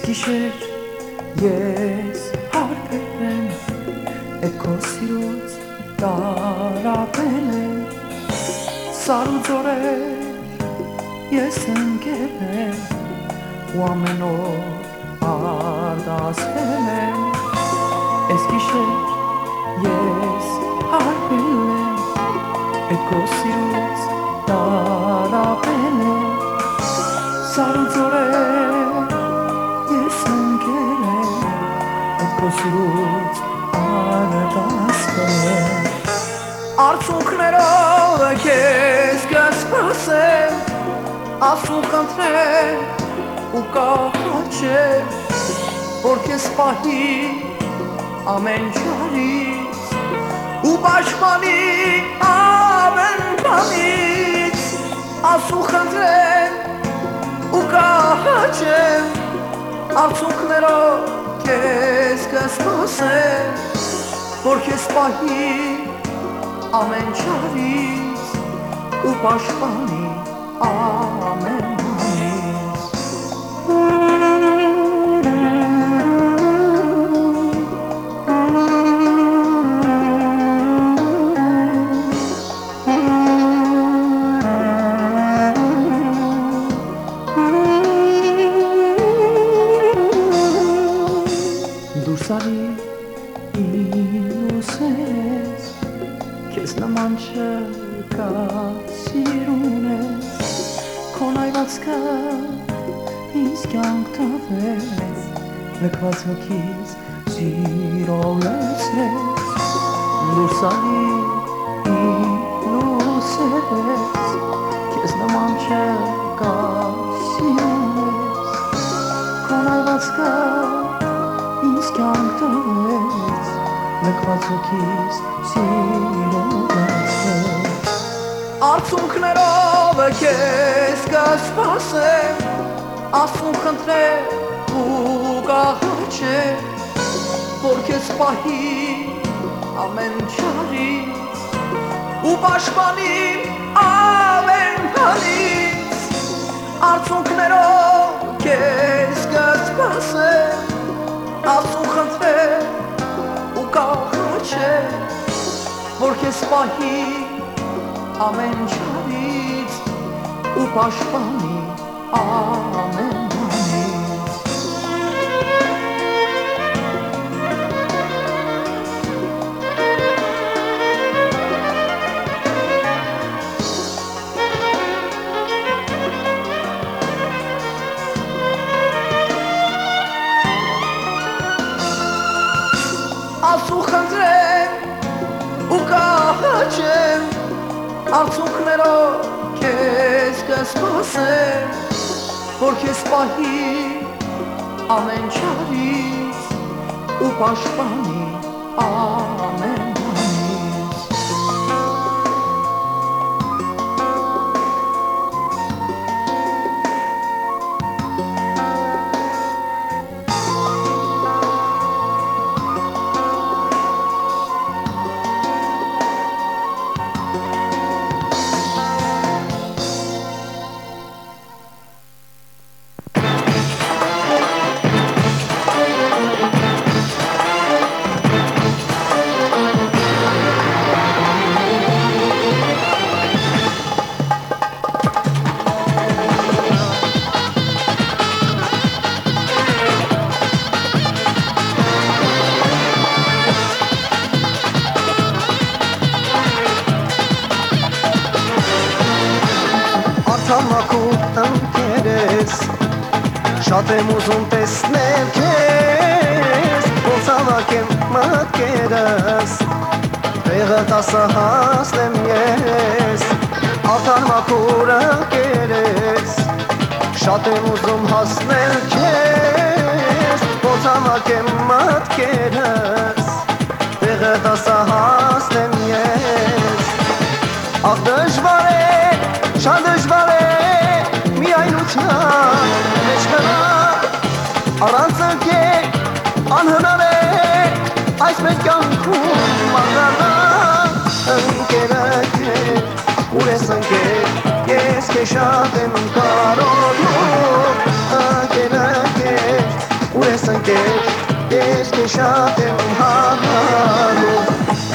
Ես գիշեր ես հարբել եմ Այդ քո սիրուց տարապել եմ Սարու ձորեր ես ընկել եմ Ու ամեն օր արդասել եմ Ես գիշեր ես հարբել եմ Այդ քո սիրուց տարապել եմ Սարու ձորեր Սիրուց արդասել Արցունքներով քեզ կսպասեմ Ասում խնդրեմ ու կախաչեմ Որ քեզ պահի ամեն ճարից ու պաշտպանի ամեն բանից ասու խնդրեմ ու կահաճեմ արցունքներով քեզ կսպասեմ որ քեզ պահի ամեն ճարից ու պաշտպանի ամեն քեզ կսպասեմ ասում խնդրեմ ու կահաչե որ քեզ պահի ամեն չարից ու պաշտպանի ամեն բանից արցունքներով քեզ կսպասե ասում խնդրե ու կահաչե որ քեզ պահի ամեն չարից ու պաշտպանի ամեն արցունքներով քեզ կսպասեմ որ քեզ պահի ամեն չարից ու պաշտպանի ամեն եմ ուզում տեսնել քեզ Ոնց ավակեմ մտքերս Տեղը տասը հասնեմ ես Աթար մաքուրը կերես Շատ եմ ուզում հասնել քեզ Ոնց ավակեմ մտքերս Տեղը տասը է այս մեր կյանքում մաղանալ ընկերը քեզ ուր ես ընկեր ես քեզ շատ եմ կարոտում ընկերը քեզ ընկեր ես քեզ շատ եմ հավանում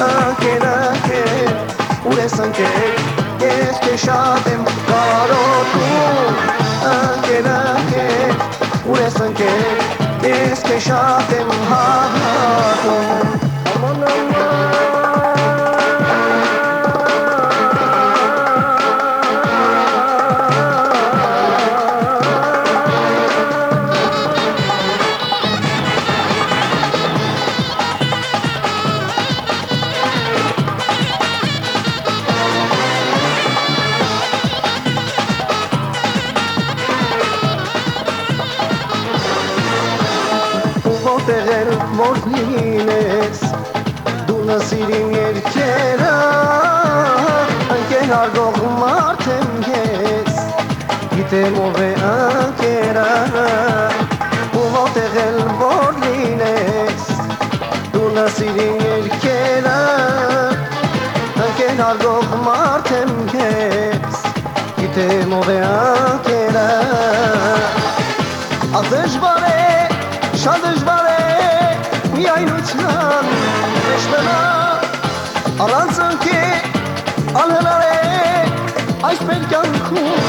անկեր անկեր ուր ես ընկեր ես քեզ շատ եմ ընկերը Ադժվար է, շատ դժվար է միայնության մեջ մնալ առանց ընկե անհնար է այսպես կյանքում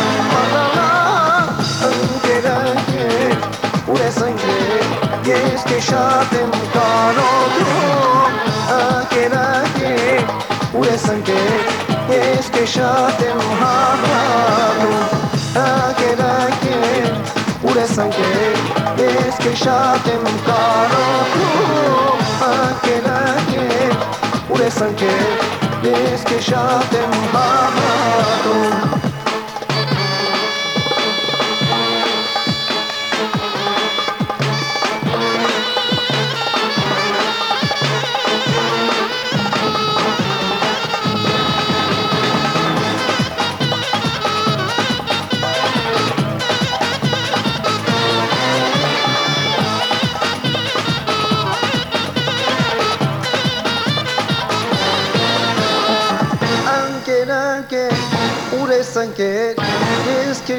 մնալ ընկեր ընկեր ուր ես ընկեր ես քեզ շատ եմ կարոտում շատ եմ հավանում ընկեր ընկեր ուր ես ընկեր ես քեզ շատ եմ կարոտում անկեր անկեր ուր ես ընկեր ես քեզ շատ եմ հավատում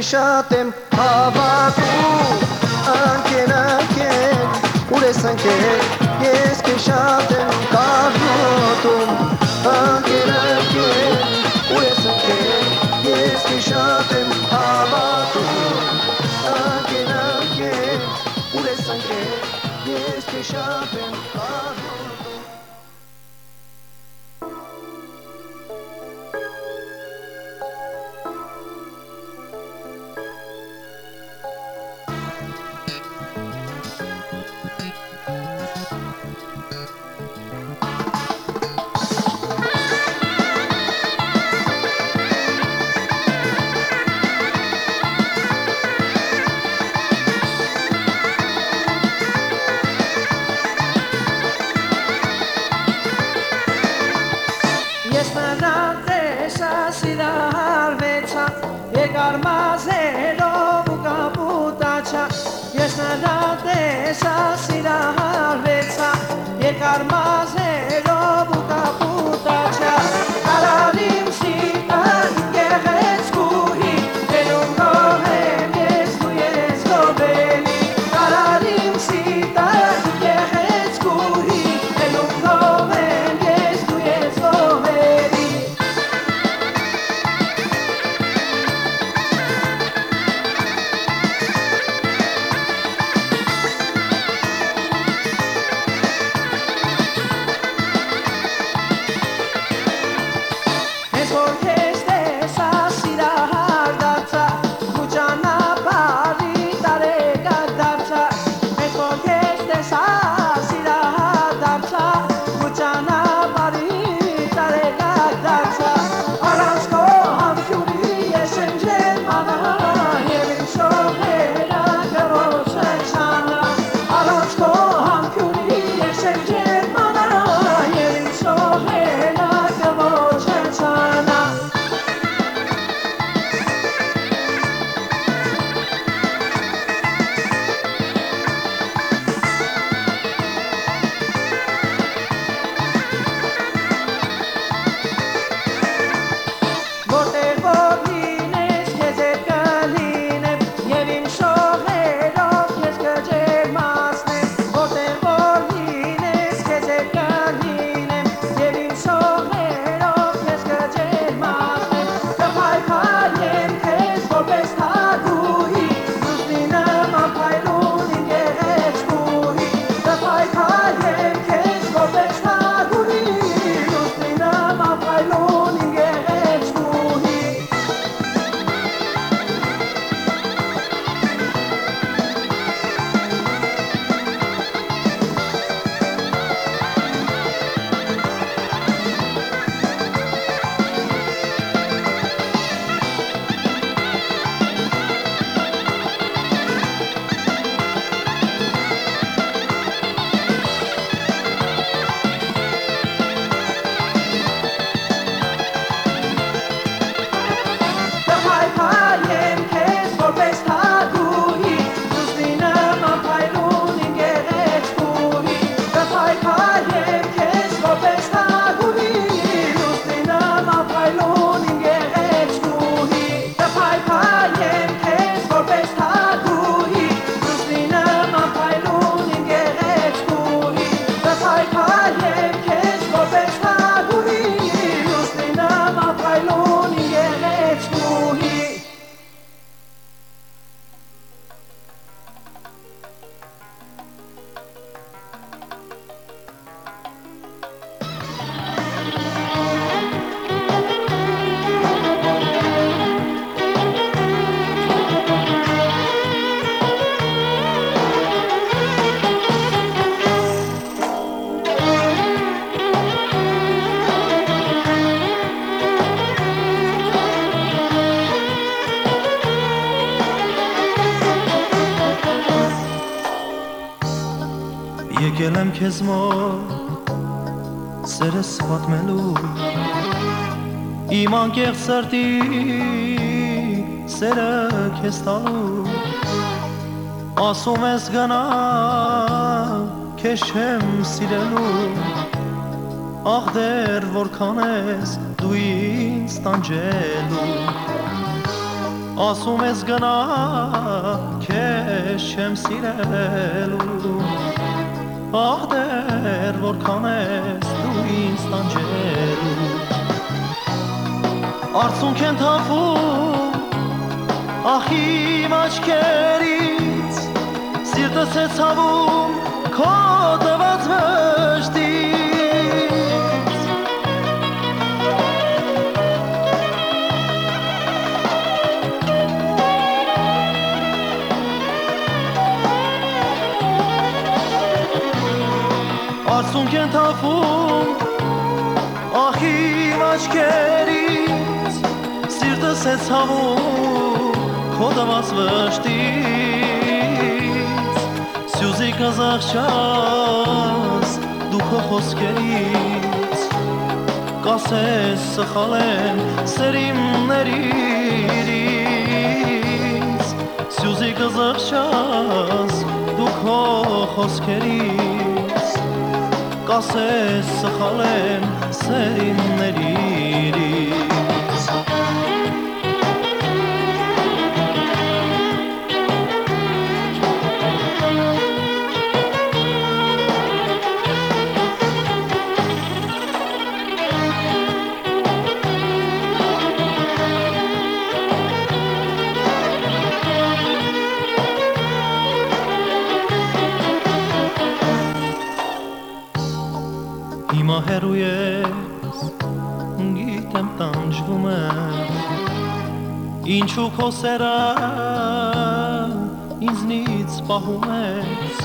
շատ եմ հավատում անկեր անկեր ուր ես ընկեր ես քեզ շատ եմ կարոտում անկեր անկեր ուր ես ընկեր ես քեզ շատ եմ հավատում անկեր անկեր ուր ես ընկեր ես քեզ շատ եմ կարոտում քեզ մոտ սերս պատմելու իմ անկեղծ սրտի սերը քեզ տալու ասում ես գնա քեզ չեմ սիրելու ախ դեր որքան ես դու ինձ տանջելու ասում ես գնա քեզ չեմ սիրելու ախ դեր որքան ես դու ինձ տանջելու արցունք են թափում ախ իմ աչքերից սիրտս է ցավում քո տված վշտի աչքերից սիրտս է ցավում քո տված վշտից սյուզի կզախչաս դու քո խոսքերից կասես սխալ եմ սերիմներից սյուզի կզախչաս դու քո խոսքերից կասես սխալ եմ սերիմներից Հերու ես գիտեմ տանջվում եմ Ինչու քո սերը ինձնից պահում ես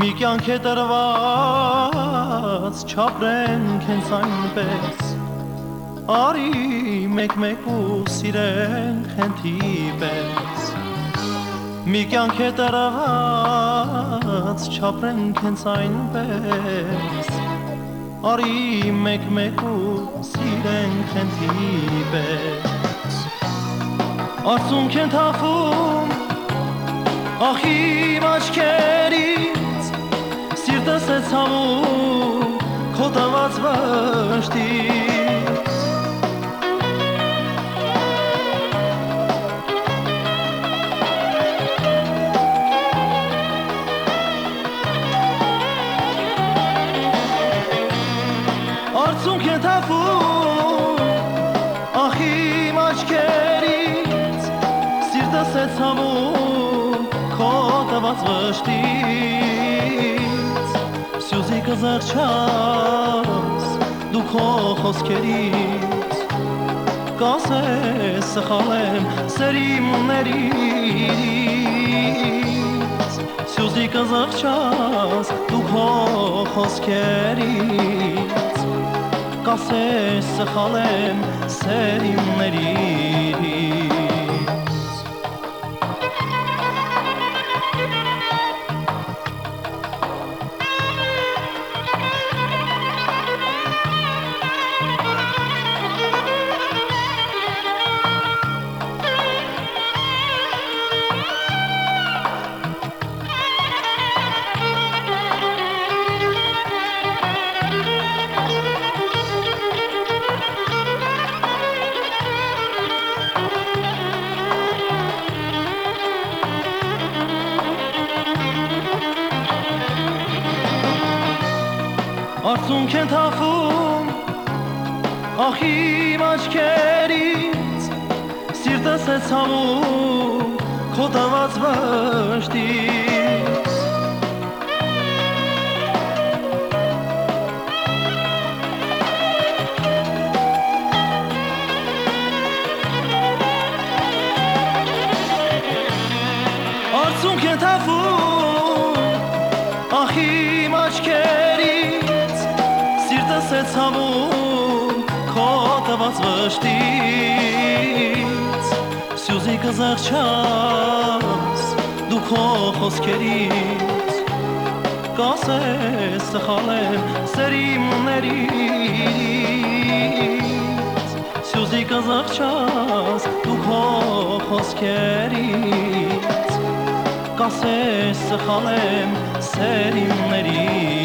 Մի կյանք է տրված չապրենք հենց այնպես Արի մեկ-մեկ ու սիրենք հենթի պես Մի կյանք է տրված չապրենք հենց այնպես Արի մեկ-մեկ ու սիրենք հենթի պես Արցունք են թափում ախ իմ աչքերից Սիրտս է ցավում քո տված վշտից ցավում քո տված վշտից սյուզի կզախչաս դու քո խոսքերից կասես սխալ եմ սերիմներից սյուզի կզախչաս դու քո խոսքերից կասես սխալ եմ սերիմներից սյուզի կզախչաս դու քո խոսքերից կասես սխալ եմ սերիմներից Սյուզի կզղջաս դու քո խոսքերից Կասես սխալ եմ սերիմներից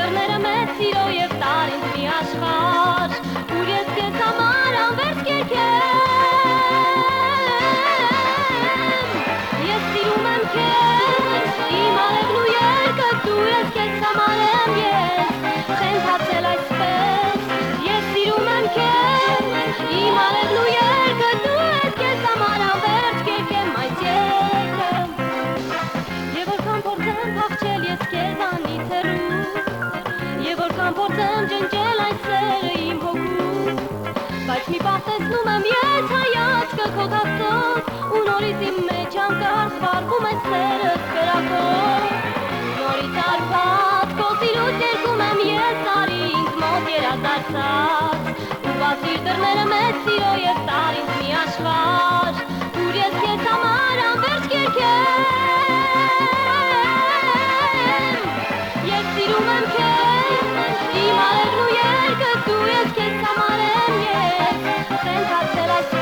Տեղները մեծ սիրո եւ տարին մի աշխարհ, ուր ես քեզ համար անվերջ կերքեմ Սարքում ես թերս կրակով Նորից արված կոսիրուց երկում եմ ես արի ինձ մոտ երազարցած Ու բացիր դրները մեծ սիրո ես տար ինձ մի աշխվար Ուր ես ես համար անվերջ կերքեմ Ես սիրում եմ կեզ Իմ արևն ու երկը դու ես կեզ համար եմ ես Սենց հացել այս